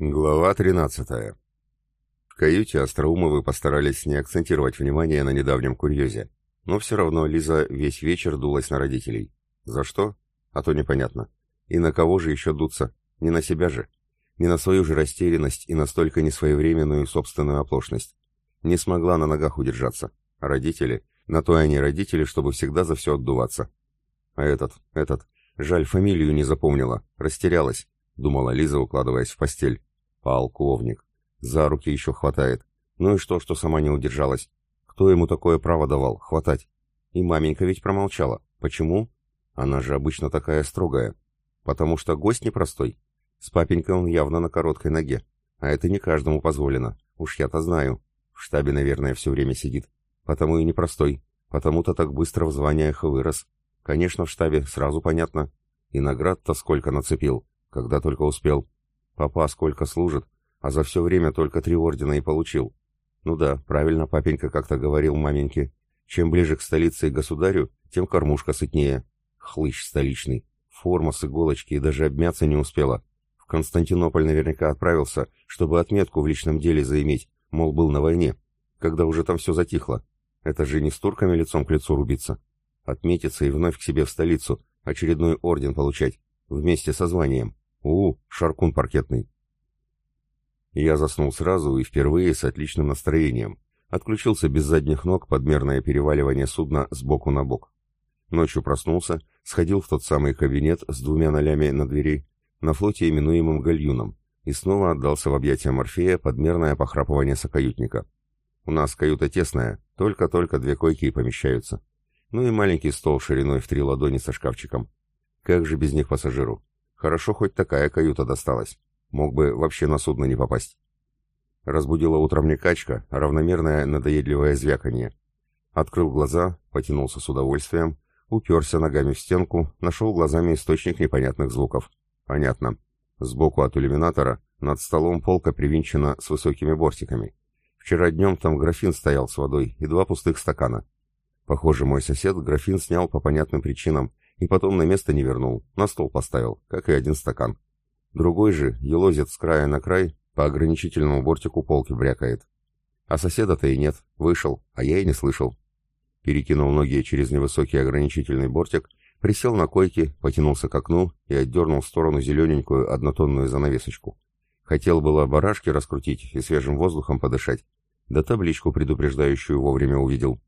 Глава 13. В каюте Остроумовы постарались не акцентировать внимание на недавнем курьезе, но все равно Лиза весь вечер дулась на родителей. За что? А то непонятно. И на кого же еще дуться? Не на себя же. Не на свою же растерянность и настолько несвоевременную собственную оплошность. Не смогла на ногах удержаться. А родители? На то и они родители, чтобы всегда за все отдуваться. А этот, этот, жаль, фамилию не запомнила, растерялась, думала Лиза, укладываясь в постель. Полковник. За руки еще хватает. Ну и что, что сама не удержалась? Кто ему такое право давал? Хватать. И маменька ведь промолчала. Почему? Она же обычно такая строгая. Потому что гость непростой. С папенькой он явно на короткой ноге. А это не каждому позволено. Уж я-то знаю. В штабе, наверное, все время сидит. Потому и непростой. Потому-то так быстро в званиях вырос. Конечно, в штабе, сразу понятно. И наград-то сколько нацепил, когда только успел. Папа сколько служит, а за все время только три ордена и получил. Ну да, правильно папенька как-то говорил маменьке. Чем ближе к столице и государю, тем кормушка сытнее. Хлыщ столичный. Форма с иголочки и даже обмяться не успела. В Константинополь наверняка отправился, чтобы отметку в личном деле заиметь, мол, был на войне, когда уже там все затихло. Это же не с турками лицом к лицу рубиться. Отметиться и вновь к себе в столицу, очередной орден получать, вместе со званием. У, шаркун паркетный. Я заснул сразу и впервые с отличным настроением. Отключился без задних ног подмерное переваливание судна с боку на бок. Ночью проснулся, сходил в тот самый кабинет с двумя нолями на двери, на флоте именуемым гальюном, и снова отдался в объятия Морфея подмерное похрапывание сокаютника. У нас каюта тесная, только-только две койки и помещаются. Ну и маленький стол шириной в три ладони со шкафчиком. Как же без них пассажиру? Хорошо, хоть такая каюта досталась. Мог бы вообще на судно не попасть. Разбудила утром не качка, а равномерное надоедливое звяканье. Открыл глаза, потянулся с удовольствием, уперся ногами в стенку, нашел глазами источник непонятных звуков. Понятно. Сбоку от иллюминатора над столом полка привинчена с высокими бортиками. Вчера днем там графин стоял с водой и два пустых стакана. Похоже, мой сосед графин снял по понятным причинам и потом на место не вернул, на стол поставил, как и один стакан. Другой же елозит с края на край, по ограничительному бортику полки брякает. А соседа-то и нет, вышел, а я и не слышал. Перекинул ноги через невысокий ограничительный бортик, присел на койке, потянулся к окну и отдернул в сторону зелененькую однотонную занавесочку. Хотел было барашки раскрутить и свежим воздухом подышать, да табличку предупреждающую вовремя увидел.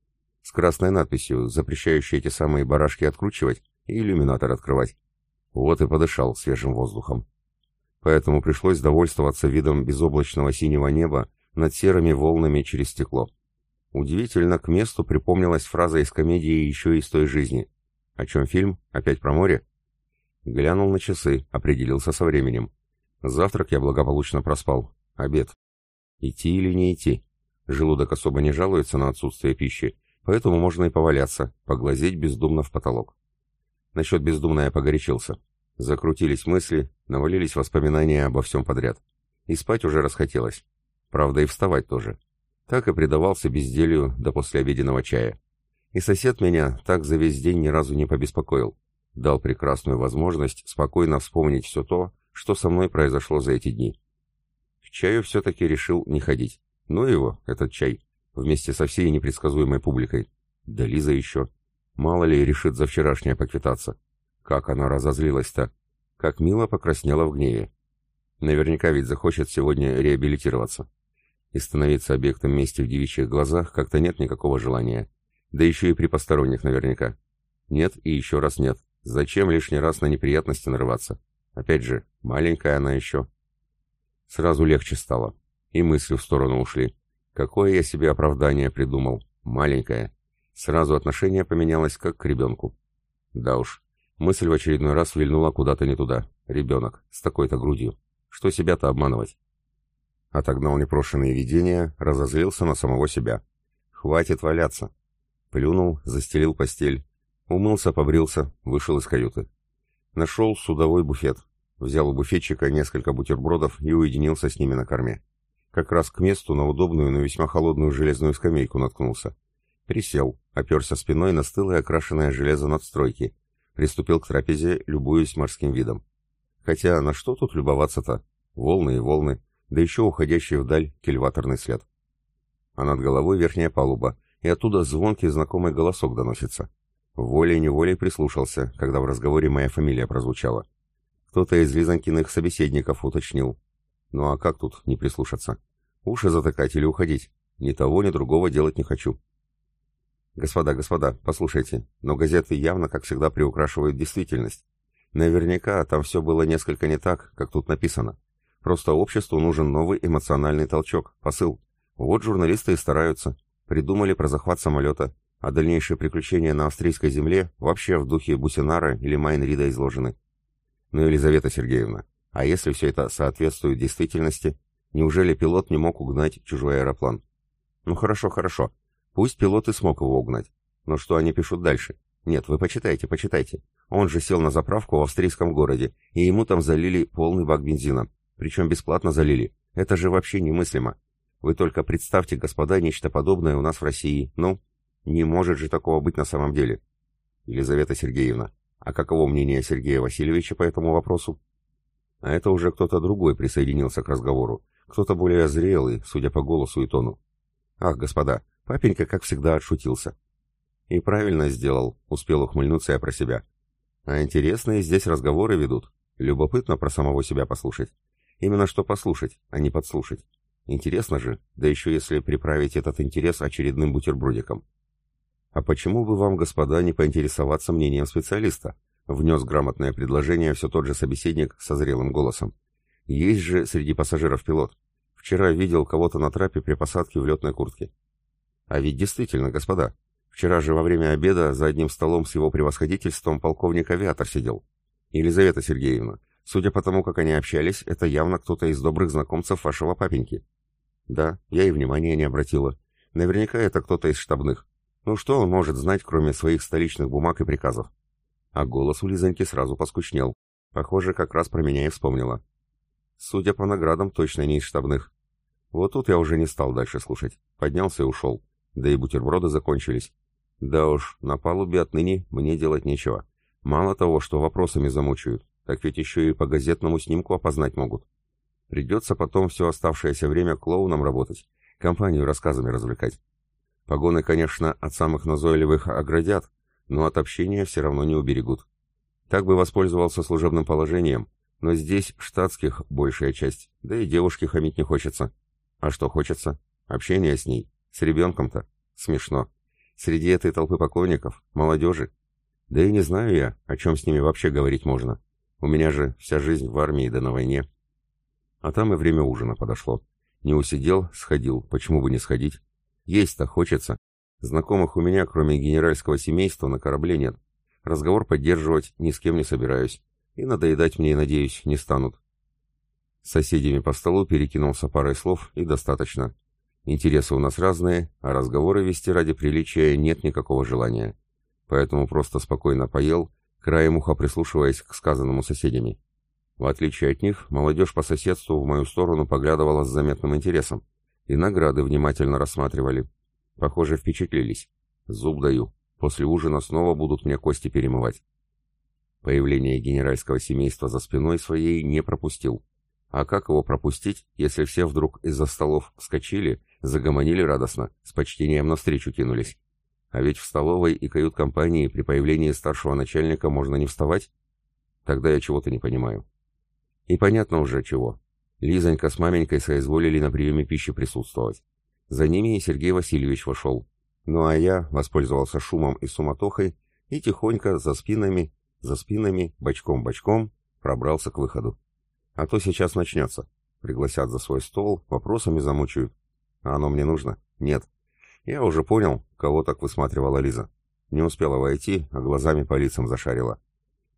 С красной надписью, запрещающей эти самые барашки откручивать, и иллюминатор открывать. Вот и подышал свежим воздухом. Поэтому пришлось довольствоваться видом безоблачного синего неба над серыми волнами через стекло. Удивительно, к месту припомнилась фраза из комедии еще из той жизни. О чем фильм? Опять про море? Глянул на часы, определился со временем. Завтрак я благополучно проспал. Обед. Идти или не идти? Желудок особо не жалуется на отсутствие пищи, поэтому можно и поваляться, поглазеть бездумно в потолок. Насчет бездумно я погорячился. Закрутились мысли, навалились воспоминания обо всем подряд. И спать уже расхотелось. Правда, и вставать тоже. Так и предавался безделью до послеобеденного чая. И сосед меня так за весь день ни разу не побеспокоил. Дал прекрасную возможность спокойно вспомнить все то, что со мной произошло за эти дни. К чаю все-таки решил не ходить. Ну его, этот чай, вместе со всей непредсказуемой публикой. Да Лиза еще. Мало ли решит за вчерашнее поквитаться. Как она разозлилась-то. Как мило покраснела в гневе. Наверняка ведь захочет сегодня реабилитироваться. И становиться объектом мести в девичьих глазах как-то нет никакого желания. Да еще и при посторонних наверняка. Нет и еще раз нет. Зачем лишний раз на неприятности нарываться? Опять же, маленькая она еще. Сразу легче стало. И мысли в сторону ушли. Какое я себе оправдание придумал. Маленькая. Сразу отношение поменялось как к ребенку. Да уж, мысль в очередной раз вильнула куда-то не туда. Ребенок, с такой-то грудью. Что себя-то обманывать? Отогнал непрошенные видения, разозлился на самого себя. Хватит валяться. Плюнул, застелил постель. Умылся, побрился, вышел из каюты. Нашел судовой буфет. Взял у буфетчика несколько бутербродов и уединился с ними на корме. Как раз к месту на удобную, но весьма холодную железную скамейку наткнулся. Присел, оперся спиной на стылое окрашенное железо надстройки. Приступил к трапезе, любуясь морским видом. Хотя на что тут любоваться-то? Волны и волны, да еще уходящий вдаль кильваторный след. А над головой верхняя палуба, и оттуда звонкий знакомый голосок доносится. Волей-неволей прислушался, когда в разговоре моя фамилия прозвучала. Кто-то из Лизанькиных собеседников уточнил. Ну а как тут не прислушаться? Уши затыкать или уходить? Ни того, ни другого делать не хочу. Господа, господа, послушайте, но газеты явно, как всегда, приукрашивают действительность. Наверняка там все было несколько не так, как тут написано. Просто обществу нужен новый эмоциональный толчок, посыл. Вот журналисты и стараются. Придумали про захват самолета, а дальнейшие приключения на австрийской земле вообще в духе Бусинара или Майнрида изложены. Ну, Елизавета Сергеевна, а если все это соответствует действительности, неужели пилот не мог угнать чужой аэроплан? Ну хорошо, хорошо. Пусть пилот и смог его угнать. Но что они пишут дальше? Нет, вы почитайте, почитайте. Он же сел на заправку в австрийском городе, и ему там залили полный бак бензина. Причем бесплатно залили. Это же вообще немыслимо. Вы только представьте, господа, нечто подобное у нас в России. Ну, не может же такого быть на самом деле. Елизавета Сергеевна, а каково мнение Сергея Васильевича по этому вопросу? А это уже кто-то другой присоединился к разговору. Кто-то более зрелый, судя по голосу и тону. Ах, господа, папенька, как всегда, отшутился. И правильно сделал, успел ухмыльнуться я про себя. А интересные здесь разговоры ведут. Любопытно про самого себя послушать. Именно что послушать, а не подслушать. Интересно же, да еще если приправить этот интерес очередным бутербродиком. «А почему бы вам, господа, не поинтересоваться мнением специалиста?» Внес грамотное предложение все тот же собеседник со зрелым голосом. «Есть же среди пассажиров пилот. Вчера видел кого-то на трапе при посадке в летной куртке». «А ведь действительно, господа, вчера же во время обеда за одним столом с его превосходительством полковник-авиатор сидел. Елизавета Сергеевна, судя по тому, как они общались, это явно кто-то из добрых знакомцев вашего папеньки». «Да, я и внимания не обратила. Наверняка это кто-то из штабных. Ну что он может знать, кроме своих столичных бумаг и приказов? А голос у Лизоньки сразу поскучнел. Похоже, как раз про меня и вспомнила. Судя по наградам, точно не из штабных. Вот тут я уже не стал дальше слушать. Поднялся и ушел. Да и бутерброды закончились. Да уж, на палубе отныне мне делать нечего. Мало того, что вопросами замучают, так ведь еще и по газетному снимку опознать могут. Придется потом все оставшееся время клоуном работать, компанию рассказами развлекать. Погоны, конечно, от самых назойливых оградят, но от общения все равно не уберегут. Так бы воспользовался служебным положением, но здесь штатских большая часть, да и девушке хамить не хочется. А что хочется? Общение с ней. С ребенком-то. Смешно. Среди этой толпы поклонников, молодежи. Да и не знаю я, о чем с ними вообще говорить можно. У меня же вся жизнь в армии да на войне. А там и время ужина подошло. Не усидел, сходил. Почему бы не сходить? Есть-то хочется. Знакомых у меня, кроме генеральского семейства, на корабле нет. Разговор поддерживать ни с кем не собираюсь. И надоедать мне, надеюсь, не станут. С соседями по столу перекинулся парой слов, и достаточно. Интересы у нас разные, а разговоры вести ради приличия нет никакого желания. Поэтому просто спокойно поел, краем уха прислушиваясь к сказанному соседями. В отличие от них, молодежь по соседству в мою сторону поглядывала с заметным интересом и награды внимательно рассматривали. Похоже, впечатлились. Зуб даю. После ужина снова будут мне кости перемывать. Появление генеральского семейства за спиной своей не пропустил. А как его пропустить, если все вдруг из-за столов вскочили, загомонили радостно, с почтением навстречу кинулись? А ведь в столовой и кают-компании при появлении старшего начальника можно не вставать? Тогда я чего-то не понимаю. И понятно уже чего. Лизонька с маменькой соизволили на приеме пищи присутствовать. За ними и Сергей Васильевич вошел. Ну а я воспользовался шумом и суматохой и тихонько за спинами, за спинами, бочком-бочком пробрался к выходу. А то сейчас начнется. Пригласят за свой стол, вопросами замучают. А оно мне нужно? Нет. Я уже понял, кого так высматривала Лиза. Не успела войти, а глазами по лицам зашарила.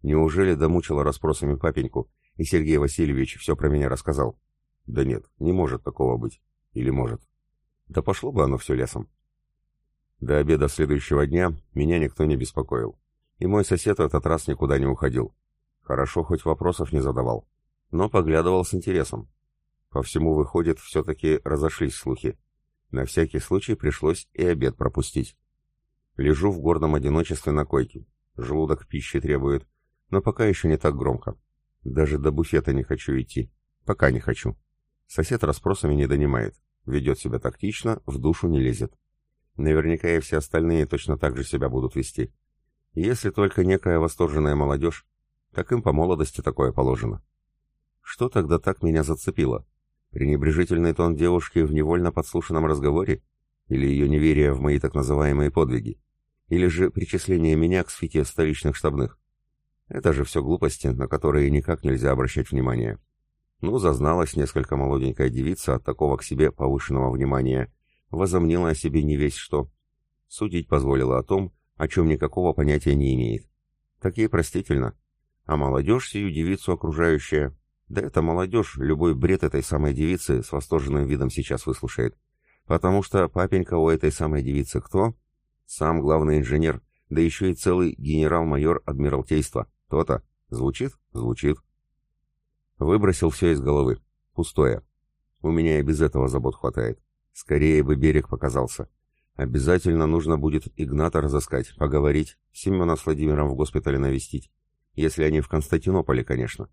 Неужели домучила расспросами папеньку, и Сергей Васильевич все про меня рассказал. Да нет, не может такого быть. Или может. Да пошло бы оно все лесом. До обеда следующего дня меня никто не беспокоил. И мой сосед в этот раз никуда не уходил. Хорошо, хоть вопросов не задавал. Но поглядывал с интересом. По всему, выходит, все-таки разошлись слухи. На всякий случай пришлось и обед пропустить. Лежу в гордом одиночестве на койке. Желудок пищи требует, но пока еще не так громко. Даже до буфета не хочу идти. Пока не хочу. Сосед расспросами не донимает. Ведет себя тактично, в душу не лезет. Наверняка и все остальные точно так же себя будут вести. Если только некая восторженная молодежь, так им по молодости такое положено. Что тогда так меня зацепило? Пренебрежительный тон девушки в невольно подслушанном разговоре? Или ее неверие в мои так называемые подвиги? Или же причисление меня к свите столичных штабных? Это же все глупости, на которые никак нельзя обращать внимание. Ну, зазналась несколько молоденькая девица от такого к себе повышенного внимания, возомнила о себе не весь что. Судить позволила о том, о чем никакого понятия не имеет. Так ей простительно. А молодежь сию девицу окружающая... Да это молодежь, любой бред этой самой девицы с восторженным видом сейчас выслушает. Потому что папенька у этой самой девицы кто? Сам главный инженер, да еще и целый генерал-майор Адмиралтейства. То-то. Звучит? Звучит. Выбросил все из головы. Пустое. У меня и без этого забот хватает. Скорее бы берег показался. Обязательно нужно будет Игната разыскать, поговорить, Семена с Владимиром в госпитале навестить. Если они в Константинополе, конечно.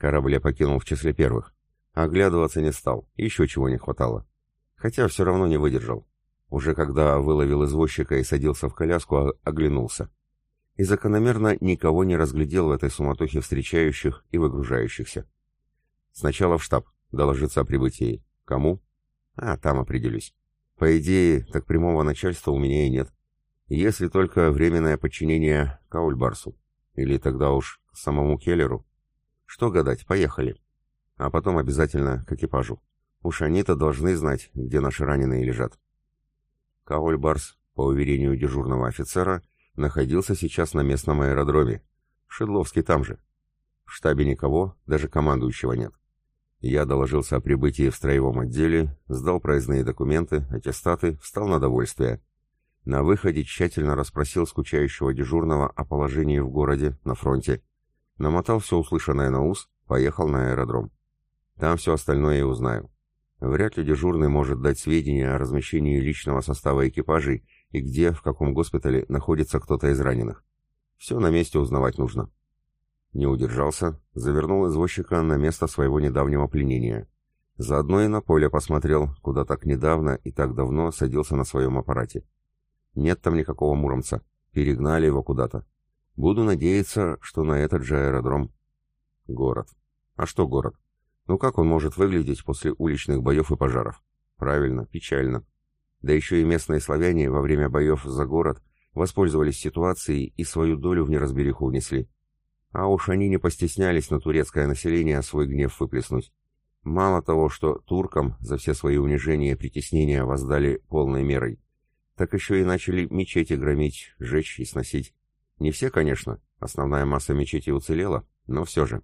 Корабль я покинул в числе первых. Оглядываться не стал, еще чего не хватало. Хотя все равно не выдержал. Уже когда выловил извозчика и садился в коляску, оглянулся. И закономерно никого не разглядел в этой суматохе встречающих и выгружающихся. Сначала в штаб, доложиться о прибытии. Кому? А, там определюсь. По идее, так прямого начальства у меня и нет. Если только временное подчинение Каульбарсу. Или тогда уж самому Келлеру. Что гадать, поехали. А потом обязательно к экипажу. Уж они-то должны знать, где наши раненые лежат. Каульбарс, по уверению дежурного офицера, находился сейчас на местном аэродроме. Шедловский там же. В штабе никого, даже командующего нет. Я доложился о прибытии в строевом отделе, сдал проездные документы, аттестаты, встал на довольствие. На выходе тщательно расспросил скучающего дежурного о положении в городе, на фронте. Намотал все услышанное на ус, поехал на аэродром. Там все остальное и узнаю. Вряд ли дежурный может дать сведения о размещении личного состава экипажей и где, в каком госпитале находится кто-то из раненых. Все на месте узнавать нужно. Не удержался, завернул извозчика на место своего недавнего пленения. Заодно и на поле посмотрел, куда так недавно и так давно садился на своем аппарате. Нет там никакого Муромца. Перегнали его куда-то. Буду надеяться, что на этот же аэродром. Город. А что город? Ну как он может выглядеть после уличных боев и пожаров? Правильно, печально. Да еще и местные славяне во время боев за город воспользовались ситуацией и свою долю в неразбериху внесли. А уж они не постеснялись на турецкое население свой гнев выплеснуть. Мало того, что туркам за все свои унижения и притеснения воздали полной мерой, так еще и начали мечети громить, жечь и сносить. Не все, конечно, основная масса мечетей уцелела, но все же.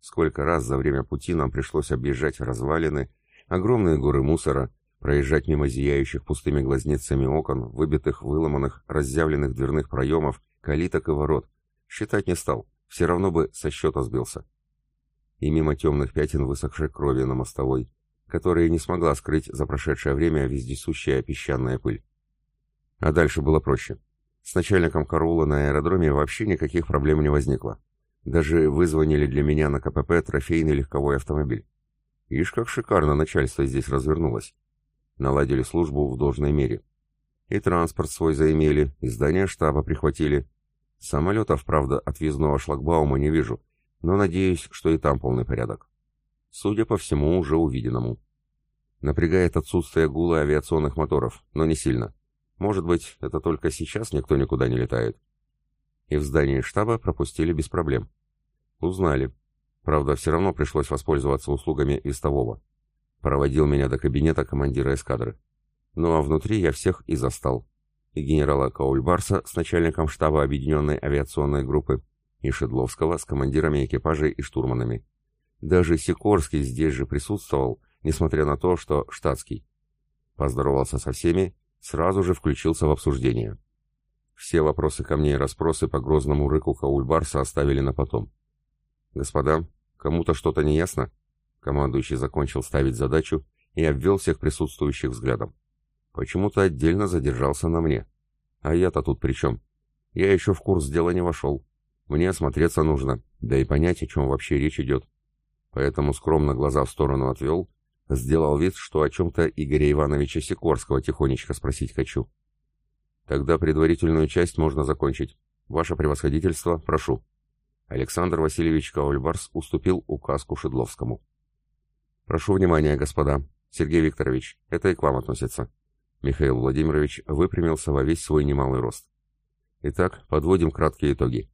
Сколько раз за время пути нам пришлось объезжать развалины, огромные горы мусора, проезжать мимо зияющих пустыми глазницами окон, выбитых, выломанных, разъявленных дверных проемов, калиток и ворот. Считать не стал, все равно бы со счета сбился. И мимо темных пятен высохшей крови на мостовой, которые не смогла скрыть за прошедшее время вездесущая песчаная пыль. А дальше было проще. С начальником караула на аэродроме вообще никаких проблем не возникло. Даже вызвонили для меня на КПП трофейный легковой автомобиль. Ишь, как шикарно начальство здесь развернулось. Наладили службу в должной мере. И транспорт свой заимели, и здание штаба прихватили. Самолетов, правда, отъездного шлагбаума не вижу, но надеюсь, что и там полный порядок. Судя по всему, уже увиденному. Напрягает отсутствие гула авиационных моторов, но не сильно. Может быть, это только сейчас никто никуда не летает. И в здании штаба пропустили без проблем. Узнали. Правда, все равно пришлось воспользоваться услугами вестового. Проводил меня до кабинета командира эскадры. Ну а внутри я всех и застал. И генерала Каульбарса с начальником штаба Объединенной авиационной группы, и Шедловского с командирами экипажей и штурманами. Даже Сикорский здесь же присутствовал, несмотря на то, что штатский. Поздоровался со всеми сразу же включился в обсуждение. Все вопросы ко мне и расспросы по грозному рыку Каульбарса оставили на потом. «Господа, кому-то что-то не ясно?» Командующий закончил ставить задачу и обвел всех присутствующих взглядом. Почему-то отдельно задержался на мне. А я-то тут при чем? Я еще в курс дела не вошел. Мне осмотреться нужно, да и понять, о чем вообще речь идет. поэтому скромно глаза в сторону отвел, сделал вид, что о чем-то Игоря Ивановича Сикорского тихонечко спросить хочу. Тогда предварительную часть можно закончить. Ваше превосходительство, прошу. Александр Васильевич Каульбарс уступил указку Шедловскому. Прошу внимания, господа. Сергей Викторович, это и к вам относится. Михаил Владимирович выпрямился во весь свой немалый рост. Итак, подводим краткие итоги.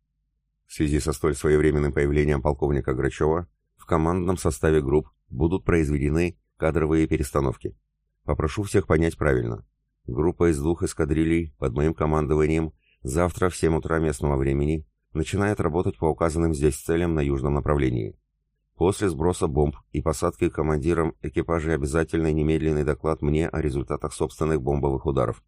В связи со столь своевременным появлением полковника Грачева в командном составе групп будут произведены кадровые перестановки. Попрошу всех понять правильно. Группа из двух эскадрилей под моим командованием завтра в 7 утра местного времени начинает работать по указанным здесь целям на южном направлении. После сброса бомб и посадки командиром экипажей обязательный немедленный доклад мне о результатах собственных бомбовых ударов.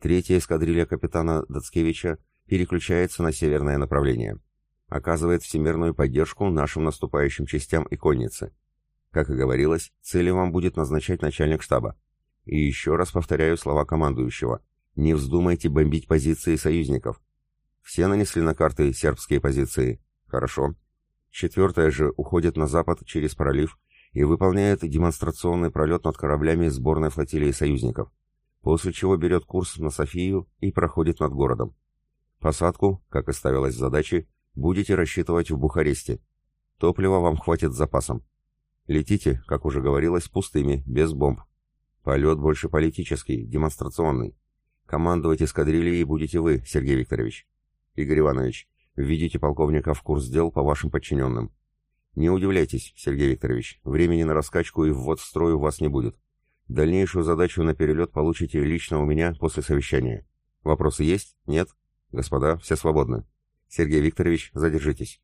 Третья эскадрилья капитана Дацкевича переключается на северное направление. Оказывает всемирную поддержку нашим наступающим частям и коннице. Как и говорилось, цели вам будет назначать начальник штаба. И еще раз повторяю слова командующего. Не вздумайте бомбить позиции союзников. Все нанесли на карты сербские позиции. Хорошо. Четвертая же уходит на запад через пролив и выполняет демонстрационный пролет над кораблями сборной флотилии союзников после чего берет курс на Софию и проходит над городом. Посадку, как и ставилось в задаче, будете рассчитывать в Бухаресте. Топлива вам хватит с запасом. Летите, как уже говорилось, пустыми, без бомб. Полет больше политический, демонстрационный. Командовать эскадрильей будете вы, Сергей Викторович. Игорь Иванович, введите полковника в курс дел по вашим подчиненным. Не удивляйтесь, Сергей Викторович, времени на раскачку и ввод в строй у вас не будет. Дальнейшую задачу на перелет получите лично у меня после совещания. Вопросы есть? Нет? Господа, все свободны. Сергей Викторович, задержитесь.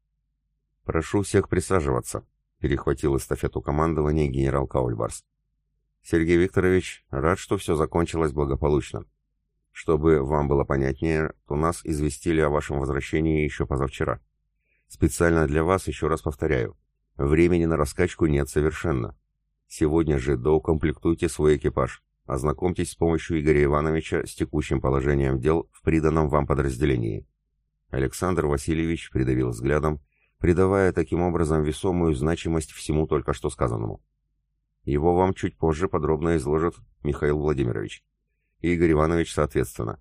Прошу всех присаживаться, перехватил эстафету командования генерал Каульбарс. Сергей Викторович, рад, что все закончилось благополучно. Чтобы вам было понятнее, то нас известили о вашем возвращении еще позавчера. Специально для вас еще раз повторяю, времени на раскачку нет совершенно. Сегодня же доукомплектуйте свой экипаж. Ознакомьтесь с помощью Игоря Ивановича с текущим положением дел в приданном вам подразделении. Александр Васильевич придавил взглядом, придавая таким образом весомую значимость всему только что сказанному. Его вам чуть позже подробно изложит Михаил Владимирович. Игорь Иванович соответственно.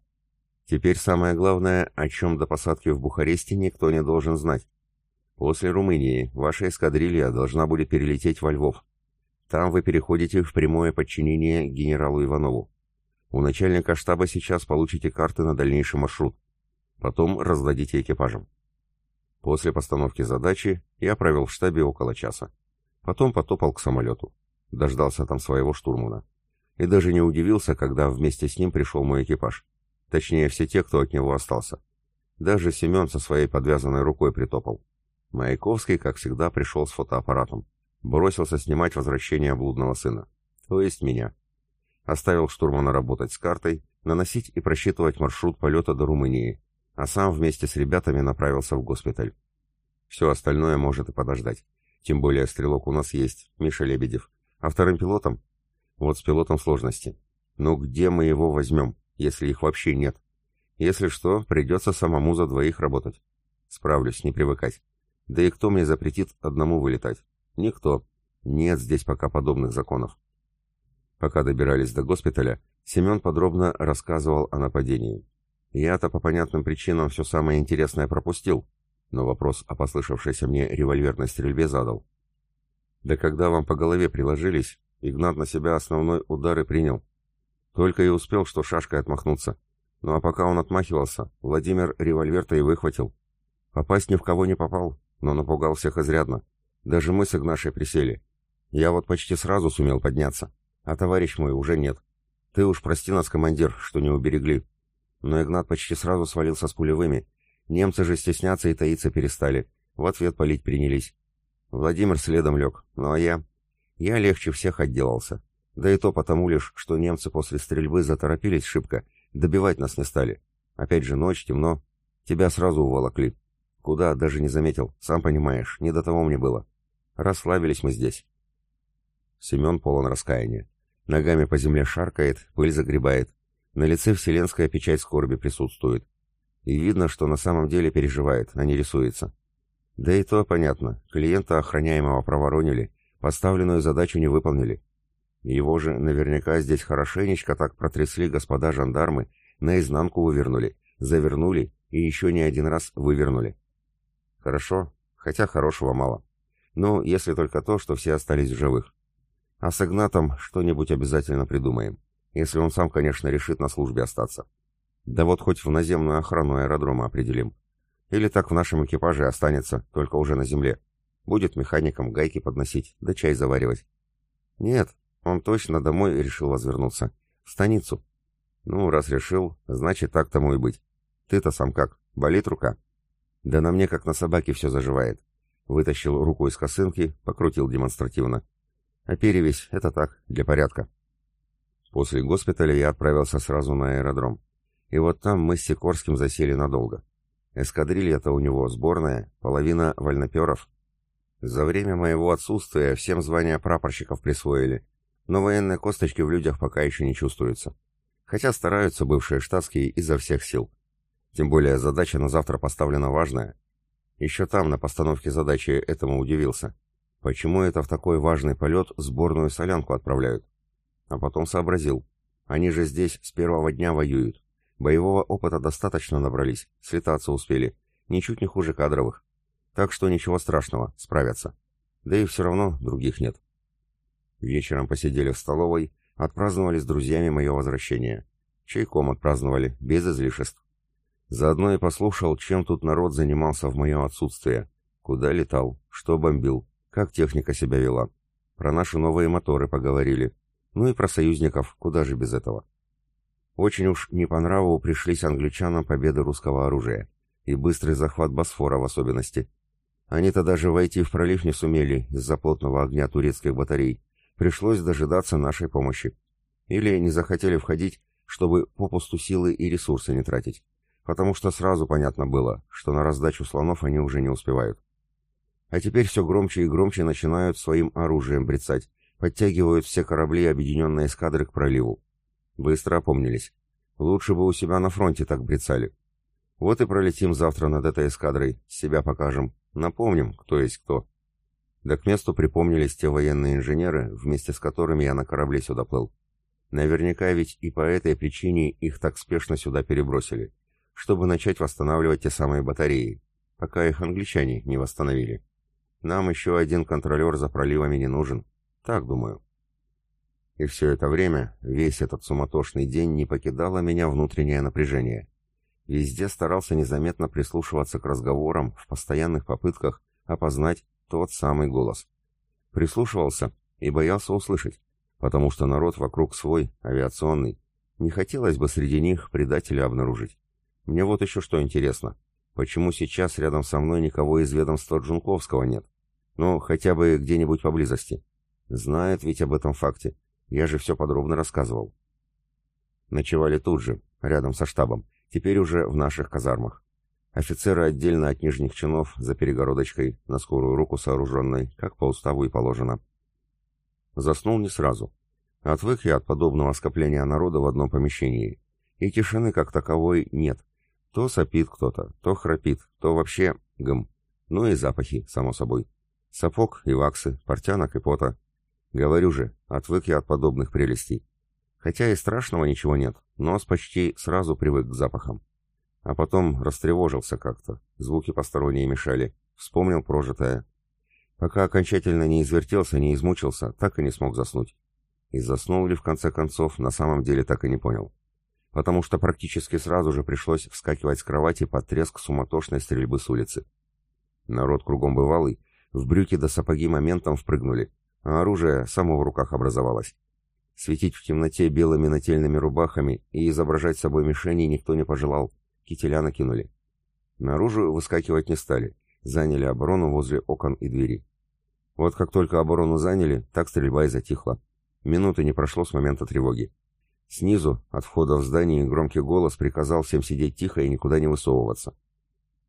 Теперь самое главное, о чем до посадки в Бухаресте никто не должен знать. После Румынии ваша эскадрилья должна будет перелететь во Львов. Там вы переходите в прямое подчинение генералу Иванову. У начальника штаба сейчас получите карты на дальнейший маршрут. Потом раздадите экипажам. После постановки задачи я провел в штабе около часа. Потом потопал к самолету. Дождался там своего штурмана. И даже не удивился, когда вместе с ним пришел мой экипаж. Точнее, все те, кто от него остался. Даже Семен со своей подвязанной рукой притопал. Маяковский, как всегда, пришел с фотоаппаратом. Бросился снимать возвращение блудного сына. То есть меня. Оставил штурмана работать с картой, наносить и просчитывать маршрут полета до Румынии, а сам вместе с ребятами направился в госпиталь. Все остальное может и подождать. Тем более стрелок у нас есть, Миша Лебедев. А вторым пилотом? Вот с пилотом сложности. Но где мы его возьмем, если их вообще нет? Если что, придется самому за двоих работать. Справлюсь, не привыкать. Да и кто мне запретит одному вылетать? Никто. Нет здесь пока подобных законов. Пока добирались до госпиталя, Семен подробно рассказывал о нападении. Я-то по понятным причинам все самое интересное пропустил, но вопрос о послышавшейся мне револьверной стрельбе задал. Да когда вам по голове приложились, Игнат на себя основной удар и принял. Только и успел, что шашкой отмахнуться. Ну а пока он отмахивался, Владимир револьвер-то и выхватил. Попасть ни в кого не попал, но напугал всех изрядно. Даже мы с Игнашей присели. Я вот почти сразу сумел подняться, а товарищ мой уже нет. Ты уж прости нас, командир, что не уберегли. Но Игнат почти сразу свалился с пулевыми. Немцы же стесняться и таиться перестали. В ответ палить принялись. Владимир следом лег, ну а я... Я легче всех отделался. Да и то потому лишь, что немцы после стрельбы заторопились шибко, добивать нас не стали. Опять же ночь, темно. Тебя сразу уволокли. Куда, даже не заметил, сам понимаешь, не до того мне было. Расслабились мы здесь. Семен полон раскаяния. Ногами по земле шаркает, пыль загребает. На лице вселенская печать скорби присутствует. И видно, что на самом деле переживает, а не рисуется. Да и то понятно, клиента охраняемого проворонили, поставленную задачу не выполнили. Его же наверняка здесь хорошенечко так протрясли господа жандармы, наизнанку вывернули, завернули и еще не один раз вывернули. Хорошо, хотя хорошего мало. Ну, если только то, что все остались в живых. А с Игнатом что-нибудь обязательно придумаем. Если он сам, конечно, решит на службе остаться. Да вот хоть в наземную охрану аэродрома определим. Или так в нашем экипаже останется, только уже на земле. Будет механиком гайки подносить, да чай заваривать. Нет, он точно домой решил возвернуться. В станицу. Ну, раз решил, значит так тому и быть. Ты-то сам как? Болит рука? Да на мне как на собаке все заживает. Вытащил руку из косынки, покрутил демонстративно. А перевесь — это так, для порядка. После госпиталя я отправился сразу на аэродром. И вот там мы с Сикорским засели надолго. Эскадрилья-то у него сборная, половина вольноперов. За время моего отсутствия всем звания прапорщиков присвоили, но военные косточки в людях пока еще не чувствуются. Хотя стараются бывшие штатские изо всех сил. Тем более задача на завтра поставлена важная. Еще там, на постановке задачи, этому удивился. Почему это в такой важный полет сборную солянку отправляют? А потом сообразил. Они же здесь с первого дня воюют. Боевого опыта достаточно набрались, слетаться успели. Ничуть не хуже кадровых. Так что ничего страшного, справятся. Да и все равно других нет. Вечером посидели в столовой, отпраздновали с друзьями мое возвращение. Чайком отпраздновали, без излишеств. Заодно и послушал, чем тут народ занимался в мое отсутствие. Куда летал, что бомбил, как техника себя вела. Про наши новые моторы поговорили. Ну и про союзников, куда же без этого. Очень уж не по нраву пришлись англичанам победы русского оружия. И быстрый захват Босфора в особенности. Они-то даже войти в пролив не сумели из-за плотного огня турецких батарей. Пришлось дожидаться нашей помощи. Или не захотели входить, чтобы попусту силы и ресурсы не тратить потому что сразу понятно было, что на раздачу слонов они уже не успевают. А теперь все громче и громче начинают своим оружием брецать, подтягивают все корабли объединенной эскадры к проливу. Быстро опомнились. Лучше бы у себя на фронте так брецали. Вот и пролетим завтра над этой эскадрой, себя покажем, напомним, кто есть кто. Да к месту припомнились те военные инженеры, вместе с которыми я на корабле сюда плыл. Наверняка ведь и по этой причине их так спешно сюда перебросили чтобы начать восстанавливать те самые батареи, пока их англичане не восстановили. Нам еще один контролер за проливами не нужен. Так думаю. И все это время, весь этот суматошный день не покидало меня внутреннее напряжение. Везде старался незаметно прислушиваться к разговорам в постоянных попытках опознать тот самый голос. Прислушивался и боялся услышать, потому что народ вокруг свой, авиационный. Не хотелось бы среди них предателя обнаружить. Мне вот еще что интересно. Почему сейчас рядом со мной никого из ведомства Джунковского нет? Ну, хотя бы где-нибудь поблизости. Знает ведь об этом факте. Я же все подробно рассказывал. Ночевали тут же, рядом со штабом. Теперь уже в наших казармах. Офицеры отдельно от нижних чинов, за перегородочкой, на скорую руку сооруженной, как по уставу и положено. Заснул не сразу. Отвык я от подобного скопления народа в одном помещении. И тишины как таковой нет. То сопит кто-то, то храпит, то вообще гм. Ну и запахи, само собой. Сапог и ваксы, портянок и пота. Говорю же, отвык я от подобных прелестей. Хотя и страшного ничего нет, нос почти сразу привык к запахам. А потом растревожился как-то, звуки посторонние мешали, вспомнил прожитое. Пока окончательно не извертелся, не измучился, так и не смог заснуть. И заснул ли в конце концов, на самом деле так и не понял потому что практически сразу же пришлось вскакивать с кровати под треск суматошной стрельбы с улицы. Народ кругом бывалый, в брюки до сапоги моментом впрыгнули, а оружие само в руках образовалось. Светить в темноте белыми нательными рубахами и изображать собой мишени никто не пожелал, кителя накинули. Наружу выскакивать не стали, заняли оборону возле окон и двери. Вот как только оборону заняли, так стрельба и затихла. Минуты не прошло с момента тревоги. Снизу, от входа в здание, громкий голос приказал всем сидеть тихо и никуда не высовываться.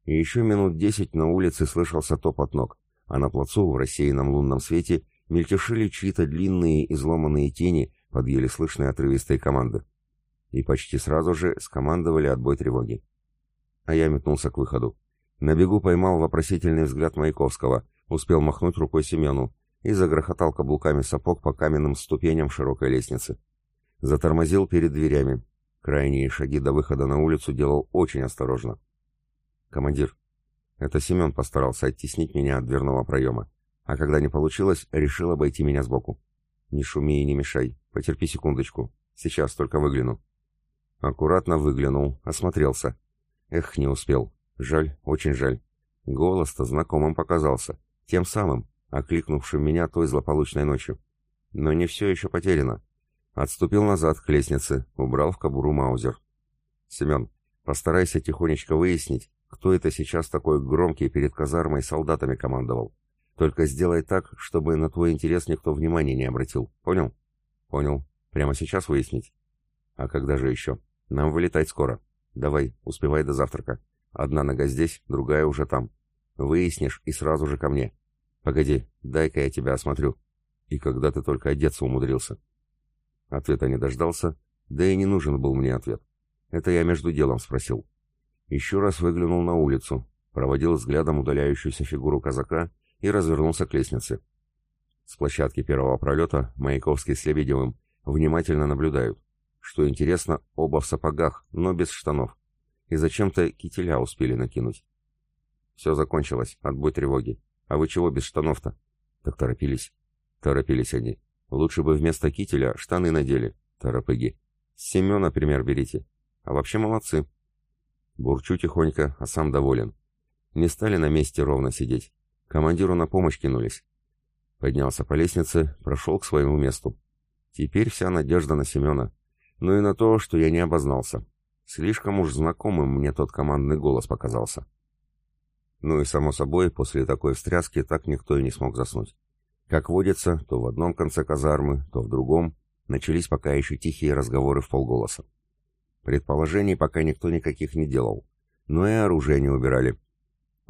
И еще минут десять на улице слышался топот ног, а на плацу в рассеянном лунном свете мельтешили чьи-то длинные изломанные тени под еле слышные отрывистые команды. И почти сразу же скомандовали отбой тревоги. А я метнулся к выходу. На бегу поймал вопросительный взгляд Маяковского, успел махнуть рукой Семену и загрохотал каблуками сапог по каменным ступеням широкой лестницы. Затормозил перед дверями. Крайние шаги до выхода на улицу делал очень осторожно. «Командир, это Семен постарался оттеснить меня от дверного проема, а когда не получилось, решил обойти меня сбоку. Не шуми и не мешай, потерпи секундочку, сейчас только выгляну». Аккуратно выглянул, осмотрелся. Эх, не успел. Жаль, очень жаль. Голос-то знакомым показался. Тем самым, окликнувшим меня той злополучной ночью. Но не все еще потеряно. Отступил назад к лестнице, убрал в кобуру маузер. «Семен, постарайся тихонечко выяснить, кто это сейчас такой громкий перед казармой солдатами командовал. Только сделай так, чтобы на твой интерес никто внимания не обратил. Понял?» «Понял. Прямо сейчас выяснить?» «А когда же еще? Нам вылетать скоро. Давай, успевай до завтрака. Одна нога здесь, другая уже там. Выяснишь и сразу же ко мне. Погоди, дай-ка я тебя осмотрю. И когда ты только одеться умудрился. Ответа не дождался, да и не нужен был мне ответ. Это я между делом спросил. Еще раз выглянул на улицу, проводил взглядом удаляющуюся фигуру казака и развернулся к лестнице. С площадки первого пролета Маяковский с Лебедевым внимательно наблюдают. Что интересно, оба в сапогах, но без штанов и зачем-то кителя успели накинуть. Все закончилось, отбой тревоги. А вы чего без штанов-то? Так торопились. Торопились они. Лучше бы вместо кителя штаны надели. Торопыги. Семена, например, берите. А вообще молодцы. Бурчу тихонько, а сам доволен. Не стали на месте ровно сидеть. Командиру на помощь кинулись. Поднялся по лестнице, прошел к своему месту. Теперь вся надежда на Семена. Ну и на то, что я не обознался. Слишком уж знакомым мне тот командный голос показался. Ну и само собой, после такой встряски так никто и не смог заснуть. Как водится, то в одном конце казармы, то в другом, начались пока еще тихие разговоры в полголоса. Предположений пока никто никаких не делал, но и оружие не убирали.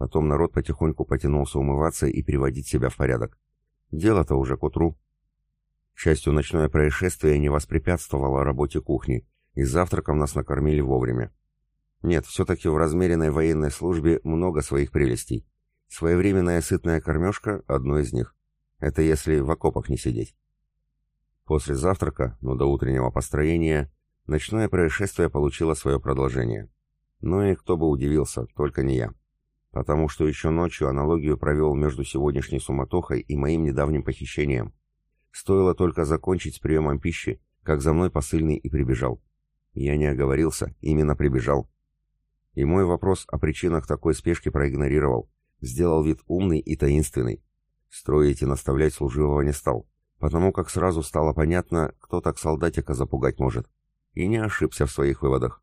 Потом народ потихоньку потянулся умываться и приводить себя в порядок. Дело-то уже к утру. К счастью, ночное происшествие не воспрепятствовало работе кухни, и завтраком нас накормили вовремя. Нет, все-таки в размеренной военной службе много своих прелестей. Своевременная сытная кормежка – одно из них. Это если в окопах не сидеть. После завтрака, но до утреннего построения, ночное происшествие получило свое продолжение. Ну и кто бы удивился, только не я. Потому что еще ночью аналогию провел между сегодняшней суматохой и моим недавним похищением. Стоило только закончить с приемом пищи, как за мной посыльный и прибежал. Я не оговорился, именно прибежал. И мой вопрос о причинах такой спешки проигнорировал. Сделал вид умный и таинственный. Строить и наставлять служивого не стал, потому как сразу стало понятно, кто так солдатика запугать может. И не ошибся в своих выводах.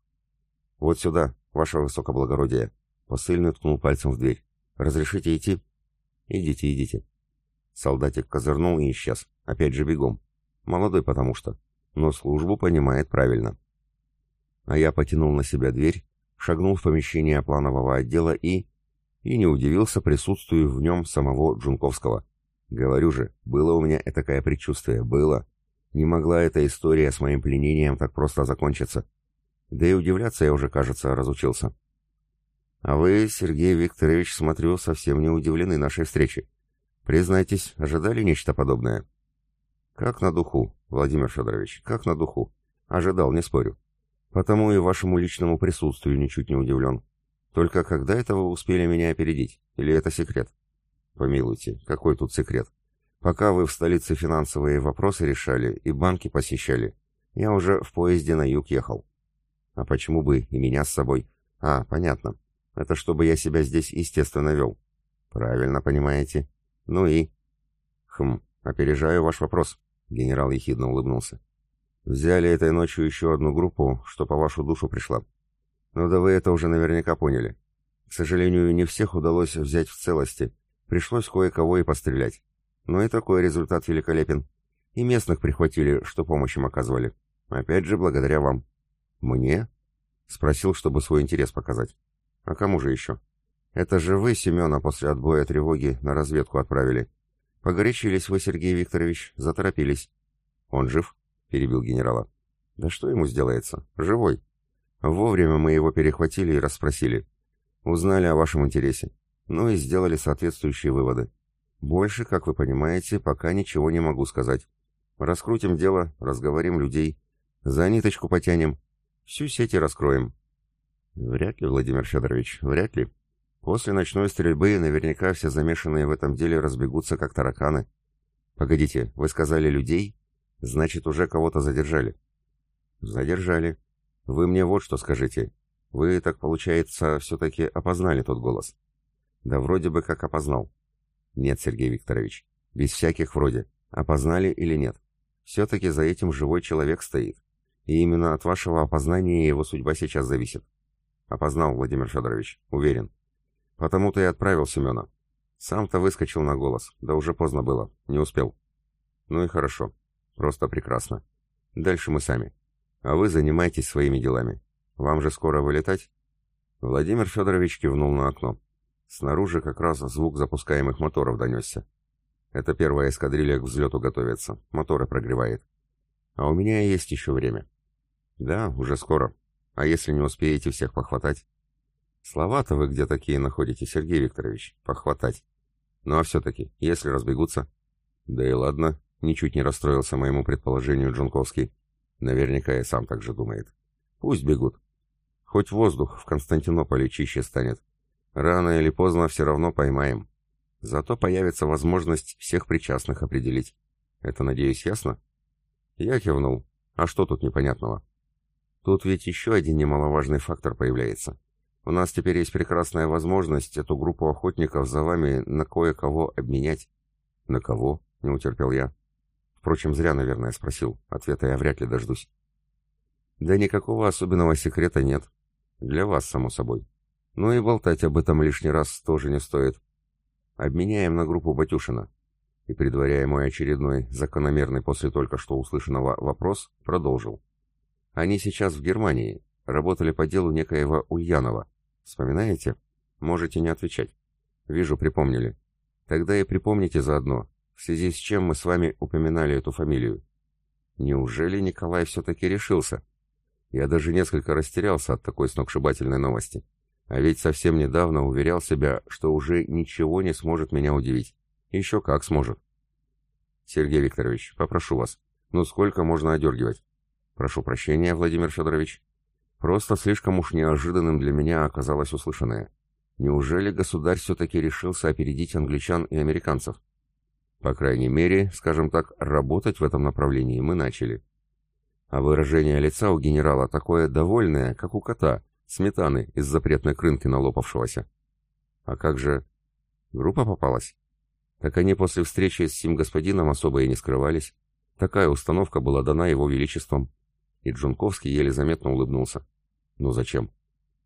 «Вот сюда, ваше высокоблагородие!» Посыльный ткнул пальцем в дверь. «Разрешите идти?» «Идите, идите». Солдатик козырнул и исчез. Опять же бегом. Молодой потому что. Но службу понимает правильно а я потянул на себя дверь, шагнул в помещение планового отдела и... и не удивился присутствию в нем самого Джунковского. Говорю же, было у меня такое предчувствие, было. Не могла эта история с моим пленением так просто закончиться. Да и удивляться я уже, кажется, разучился. А вы, Сергей Викторович, смотрю, совсем не удивлены нашей встрече. Признайтесь, ожидали нечто подобное? Как на духу, Владимир Федорович, как на духу. Ожидал, не спорю. Потому и вашему личному присутствию ничуть не удивлен. Только когда это вы успели меня опередить? Или это секрет? Помилуйте, какой тут секрет? Пока вы в столице финансовые вопросы решали и банки посещали, я уже в поезде на юг ехал. А почему бы и меня с собой? А, понятно. Это чтобы я себя здесь естественно вел. Правильно понимаете. Ну и... Хм, опережаю ваш вопрос. Генерал ехидно улыбнулся. Взяли этой ночью еще одну группу, что по вашу душу пришла. Ну да вы это уже наверняка поняли. К сожалению, не всех удалось взять в целости. Пришлось кое-кого и пострелять. Но и такой результат великолепен. И местных прихватили, что помощь им оказывали. Опять же, благодаря вам. Мне? Спросил, чтобы свой интерес показать. А кому же еще? Это же вы Семена после отбоя тревоги на разведку отправили. Погорячились вы, Сергей Викторович, заторопились. Он жив? — перебил генерала. «Да что ему сделается? Живой. Вовремя мы его перехватили и расспросили. Узнали о вашем интересе. Ну и сделали соответствующие выводы. Больше, как вы понимаете, пока ничего не могу сказать. Раскрутим дело, разговорим людей, за ниточку потянем, всю сеть и раскроем. Вряд ли, Владимир Федорович, вряд ли. После ночной стрельбы наверняка все замешанные в этом деле разбегутся как тараканы. Погодите, вы сказали людей? Значит, уже кого-то задержали. Задержали. Вы мне вот что скажите. Вы, так получается, все-таки опознали тот голос? Да вроде бы как опознал. Нет, Сергей Викторович, без всяких вроде. Опознали или нет? Все-таки за этим живой человек стоит. И именно от вашего опознания его судьба сейчас зависит. Опознал, Владимир Федорович, уверен. Потому-то и отправил Семена. Сам-то выскочил на голос, да уже поздно было, не успел. Ну и хорошо, просто прекрасно. Дальше мы сами. А вы занимайтесь своими делами. Вам же скоро вылетать? Владимир Федорович кивнул на окно. Снаружи как раз звук запускаемых моторов донесся. Это первая эскадрилья к взлету готовится, моторы прогревает. А у меня есть еще время. Да, уже скоро. А если не успеете всех похватать? Слова-то вы где такие находите, Сергей Викторович? Похватать. Ну а все-таки, если разбегутся... Да и ладно, ничуть не расстроился моему предположению Джунковский. Наверняка и сам так же думает. Пусть бегут. Хоть воздух в Константинополе чище станет. Рано или поздно все равно поймаем. Зато появится возможность всех причастных определить. Это, надеюсь, ясно? Я кивнул. А что тут непонятного? Тут ведь еще один немаловажный фактор появляется. У нас теперь есть прекрасная возможность эту группу охотников за вами на кое-кого обменять. На кого? Не утерпел я. Впрочем, зря, наверное, спросил. Ответа я вряд ли дождусь. Да никакого особенного секрета нет. Для вас, само собой. Ну и болтать об этом лишний раз тоже не стоит. Обменяем на группу Батюшина. И, предваряя мой очередной, закономерный после только что услышанного вопрос, продолжил. Они сейчас в Германии, работали по делу некоего Ульянова. Вспоминаете? Можете не отвечать. Вижу, припомнили. Тогда и припомните заодно, в связи с чем мы с вами упоминали эту фамилию. Неужели Николай все-таки решился? Я даже несколько растерялся от такой сногсшибательной новости. А ведь совсем недавно уверял себя, что уже ничего не сможет меня удивить. Еще как сможет. Сергей Викторович, попрошу вас, ну сколько можно одергивать? Прошу прощения, Владимир Федорович. Просто слишком уж неожиданным для меня оказалось услышанное. Неужели государь все-таки решился опередить англичан и американцев? По крайней мере, скажем так, работать в этом направлении мы начали. А выражение лица у генерала такое довольное, как у кота, Сметаны из запретной крынки налопавшегося. А как же... Группа попалась? Так они после встречи с сим господином особо и не скрывались. Такая установка была дана его величеством. И Джунковский еле заметно улыбнулся. Ну зачем?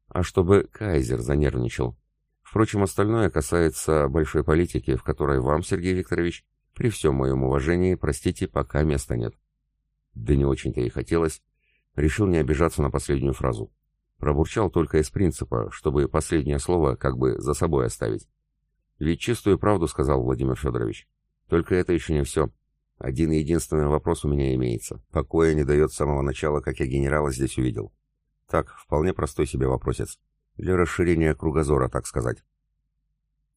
А чтобы кайзер занервничал. Впрочем, остальное касается большой политики, в которой вам, Сергей Викторович, при всем моем уважении, простите, пока места нет. Да не очень-то и хотелось. Решил не обижаться на последнюю фразу. Пробурчал только из принципа, чтобы последнее слово как бы за собой оставить. Ведь чистую правду сказал Владимир Федорович. Только это еще не все. Один единственный вопрос у меня имеется. Покоя не дает с самого начала, как я генерала здесь увидел. Так, вполне простой себе вопросец. Для расширения кругозора, так сказать.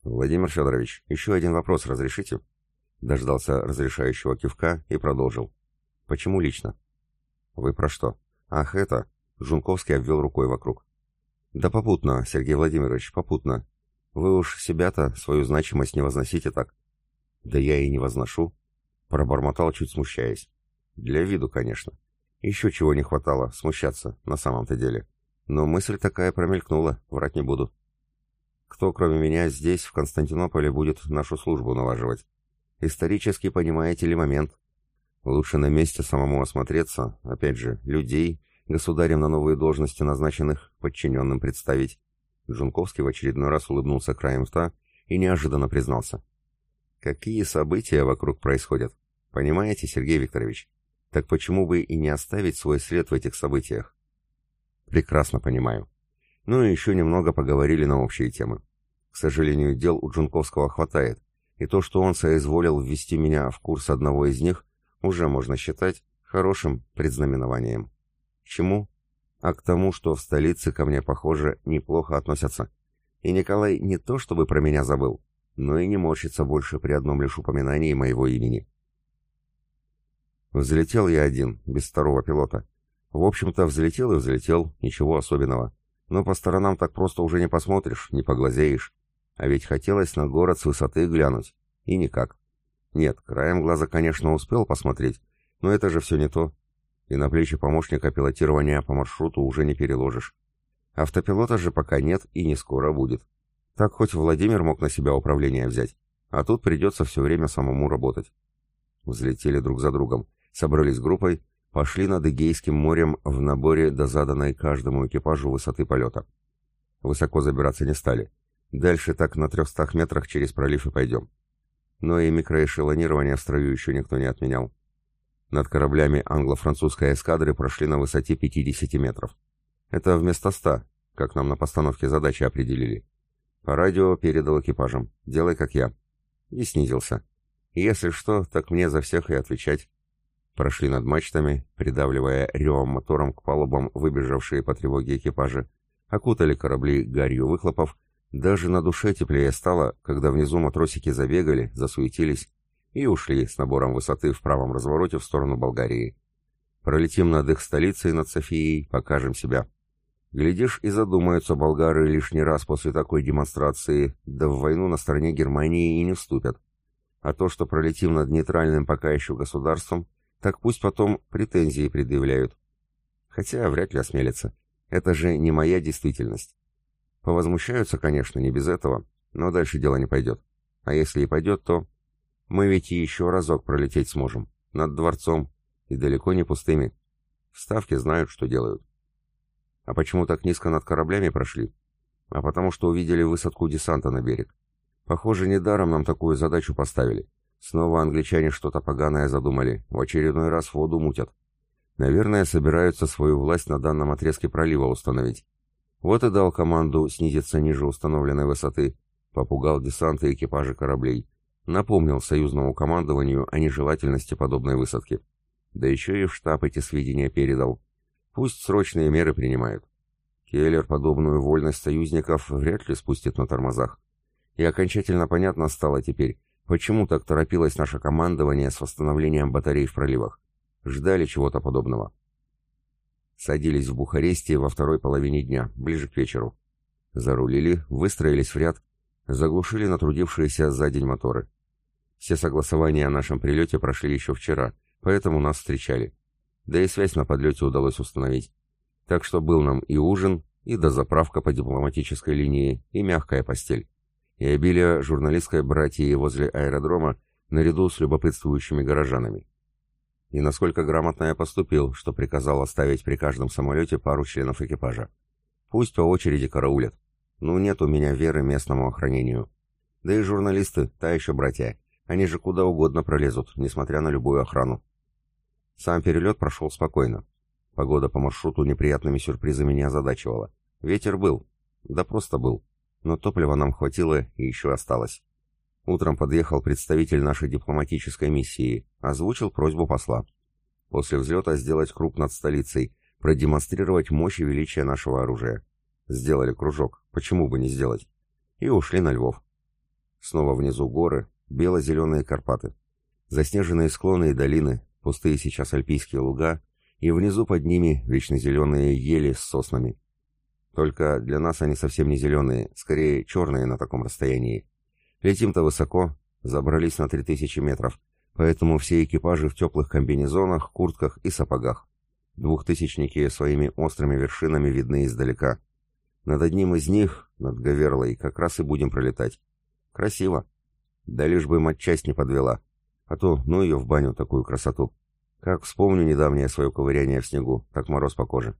Владимир Федорович, еще один вопрос разрешите? Дождался разрешающего кивка и продолжил. Почему лично? Вы про что? Ах, это... Жунковский обвел рукой вокруг. «Да попутно, Сергей Владимирович, попутно. Вы уж себя-то, свою значимость не возносите так». «Да я и не возношу», — пробормотал, чуть смущаясь. «Для виду, конечно. Еще чего не хватало, смущаться, на самом-то деле. Но мысль такая промелькнула, врать не буду. Кто, кроме меня, здесь, в Константинополе, будет нашу службу налаживать? Исторически понимаете ли момент? Лучше на месте самому осмотреться, опять же, людей государем на новые должности назначенных подчиненным представить. Джунковский в очередной раз улыбнулся краем рта и неожиданно признался. Какие события вокруг происходят? Понимаете, Сергей Викторович? Так почему бы и не оставить свой след в этих событиях? Прекрасно понимаю. Ну и еще немного поговорили на общие темы. К сожалению, дел у Джунковского хватает, и то, что он соизволил ввести меня в курс одного из них, уже можно считать хорошим предзнаменованием. К чему? А к тому, что в столице ко мне, похоже, неплохо относятся. И Николай не то чтобы про меня забыл, но и не морщится больше при одном лишь упоминании моего имени. Взлетел я один, без второго пилота. В общем-то, взлетел и взлетел, ничего особенного. Но по сторонам так просто уже не посмотришь, не поглазеешь. А ведь хотелось на город с высоты глянуть. И никак. Нет, краем глаза, конечно, успел посмотреть, но это же все не то. И на плечи помощника пилотирования по маршруту уже не переложишь. Автопилота же пока нет и не скоро будет. Так хоть Владимир мог на себя управление взять, а тут придется все время самому работать. Взлетели друг за другом, собрались группой, пошли над Эгейским морем в наборе до заданной каждому экипажу высоты полета. Высоко забираться не стали. Дальше так на 300 метрах через пролив и пойдем. Но и микроэшелонирование в строю еще никто не отменял. Над кораблями англо-французской эскадры прошли на высоте 50 метров. Это вместо 100, как нам на постановке задачи определили. По радио передал экипажам «делай как я». И снизился. Если что, так мне за всех и отвечать. Прошли над мачтами, придавливая ревом мотором к палубам выбежавшие по тревоге экипажи, окутали корабли гарью выхлопов, даже на душе теплее стало, когда внизу матросики забегали, засуетились и ушли с набором высоты в правом развороте в сторону Болгарии. Пролетим над их столицей, над Софией, покажем себя. Глядишь, и задумаются болгары лишний раз после такой демонстрации, да в войну на стороне Германии и не вступят. А то, что пролетим над нейтральным пока еще государством, так пусть потом претензии предъявляют. Хотя вряд ли осмелятся. Это же не моя действительность. Повозмущаются, конечно, не без этого, но дальше дело не пойдет. А если и пойдет, то... Мы ведь и еще разок пролететь сможем. Над дворцом. И далеко не пустыми. Вставки знают, что делают. А почему так низко над кораблями прошли? А потому что увидели высадку десанта на берег. Похоже, недаром нам такую задачу поставили. Снова англичане что-то поганое задумали. В очередной раз воду мутят. Наверное, собираются свою власть на данном отрезке пролива установить. Вот и дал команду снизиться ниже установленной высоты, попугал десант и экипажи кораблей, напомнил союзному командованию о нежелательности подобной высадки. Да еще и в штаб эти сведения передал. Пусть срочные меры принимают. Келлер подобную вольность союзников вряд ли спустит на тормозах. И окончательно понятно стало теперь, почему так торопилось наше командование с восстановлением батарей в проливах. Ждали чего-то подобного. Садились в Бухаресте во второй половине дня, ближе к вечеру. Зарулили, выстроились в ряд, заглушили натрудившиеся за день моторы. Все согласования о нашем прилете прошли еще вчера, поэтому нас встречали. Да и связь на подлете удалось установить. Так что был нам и ужин, и дозаправка по дипломатической линии, и мягкая постель. И обилие журналистской братьи возле аэродрома наряду с любопытствующими горожанами. И насколько грамотно я поступил, что приказал оставить при каждом самолете пару членов экипажа. Пусть по очереди караулят. Ну нет у меня веры местному охранению. Да и журналисты, та еще братья. Они же куда угодно пролезут, несмотря на любую охрану. Сам перелет прошел спокойно. Погода по маршруту неприятными сюрпризами не озадачивала. Ветер был. Да просто был. Но топлива нам хватило и еще осталось. Утром подъехал представитель нашей дипломатической миссии, озвучил просьбу посла. После взлета сделать круг над столицей, продемонстрировать мощь и величие нашего оружия. Сделали кружок, почему бы не сделать? И ушли на Львов. Снова внизу горы, бело-зеленые Карпаты. Заснеженные склоны и долины, пустые сейчас альпийские луга, и внизу под ними вечно зеленые ели с соснами. Только для нас они совсем не зеленые, скорее черные на таком расстоянии. Летим-то высоко, забрались на 3000 метров, поэтому все экипажи в теплых комбинезонах, куртках и сапогах. Двухтысячники своими острыми вершинами видны издалека. Над одним из них, над Гаверлой, как раз и будем пролетать. Красиво. Да лишь бы матчасть не подвела. А то, ну ее в баню, такую красоту. Как вспомню недавнее свое ковыряние в снегу, так мороз по коже.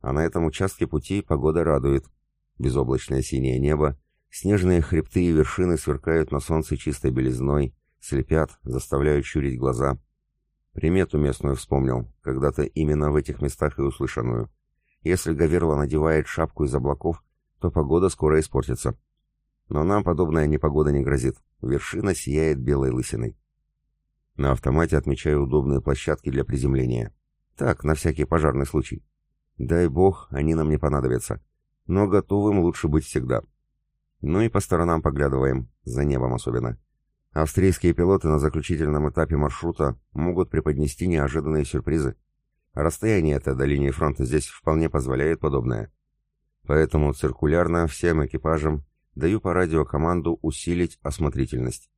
А на этом участке пути погода радует. Безоблачное синее небо, Снежные хребты и вершины сверкают на солнце чистой белизной, слепят, заставляют щурить глаза. Примету местную вспомнил, когда-то именно в этих местах и услышанную. Если Гаверла надевает шапку из облаков, то погода скоро испортится. Но нам подобная непогода не грозит. Вершина сияет белой лысиной. На автомате отмечаю удобные площадки для приземления. Так, на всякий пожарный случай. Дай бог, они нам не понадобятся. Но готовым лучше быть всегда. Ну и по сторонам поглядываем, за небом особенно. Австрийские пилоты на заключительном этапе маршрута могут преподнести неожиданные сюрпризы. Расстояние это до линии фронта здесь вполне позволяет подобное. Поэтому циркулярно всем экипажам даю по радио команду усилить осмотрительность.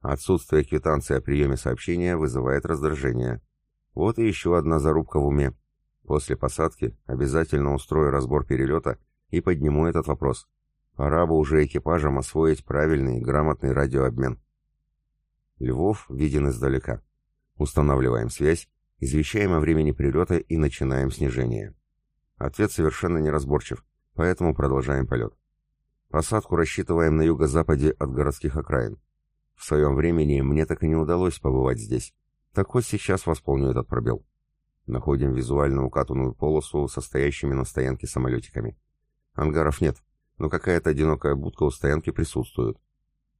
Отсутствие квитанции о приеме сообщения вызывает раздражение. Вот и еще одна зарубка в уме. После посадки обязательно устрою разбор перелета и подниму этот вопрос. Пора бы уже экипажам освоить правильный, грамотный радиообмен. Львов виден издалека. Устанавливаем связь, извещаем о времени прилета и начинаем снижение. Ответ совершенно неразборчив, поэтому продолжаем полет. Посадку рассчитываем на юго-западе от городских окраин. В своем времени мне так и не удалось побывать здесь. Так вот сейчас восполню этот пробел. Находим визуально укатанную полосу, состоящими на стоянке самолетиками. Ангаров нет, но какая-то одинокая будка у стоянки присутствует.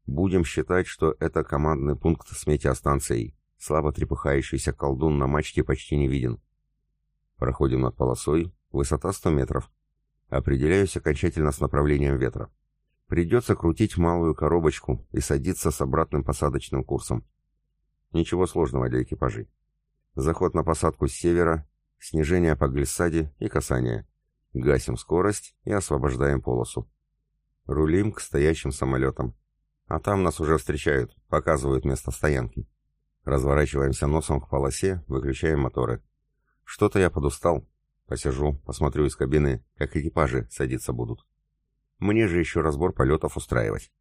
Будем считать, что это командный пункт с метеостанцией. Слабо трепыхающийся колдун на мачте почти не виден. Проходим над полосой, высота 100 метров. Определяюсь окончательно с направлением ветра. Придется крутить малую коробочку и садиться с обратным посадочным курсом. Ничего сложного для экипажей. Заход на посадку с севера, снижение по глиссаде и касание. Гасим скорость и освобождаем полосу. Рулим к стоящим самолетам. А там нас уже встречают, показывают место стоянки. Разворачиваемся носом к полосе, выключаем моторы. Что-то я подустал. Посижу, посмотрю из кабины, как экипажи садиться будут. Мне же еще разбор полетов устраивать.